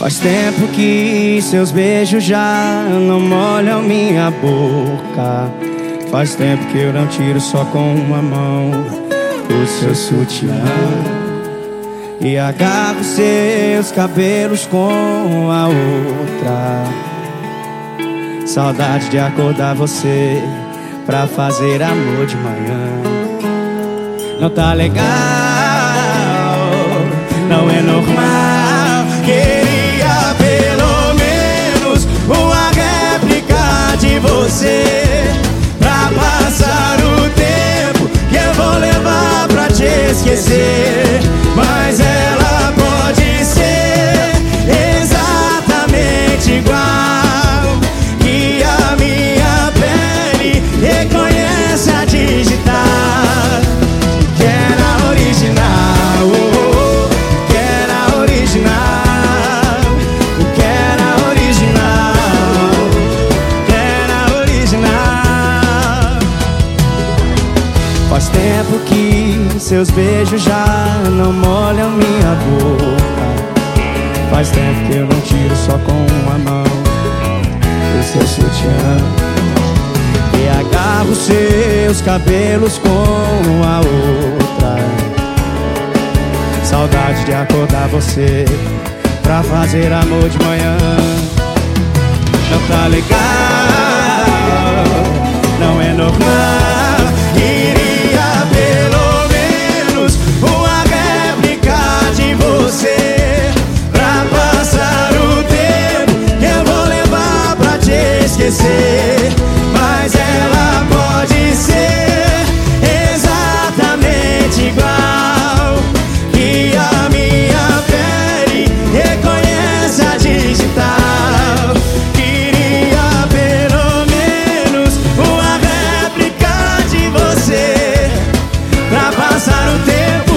Faz tempo que seus beijos já não molham minha boca. Faz tempo que eu não tiro só com uma mão o seu sutiã. E agarro seus cabelos com a outra. Saudade de acordar você pra fazer amor de manhã. Não tá legal, não é normal. Queria Faz tempo que seus beijos já não molham minha boca. Faz tempo que eu não tiro só com uma mão o seu sutiã. E agarro seus cabelos com a outra. Saudade de acordar você pra fazer amor de manhã. Não tá legal, esquecer, mas ela pode ser exatamente igual. Que a minha pele reconhece a digital. Queria pelo menos uma réplica de você. Pra passar o tempo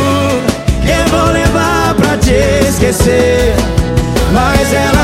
que eu vou levar pra te esquecer, mas ela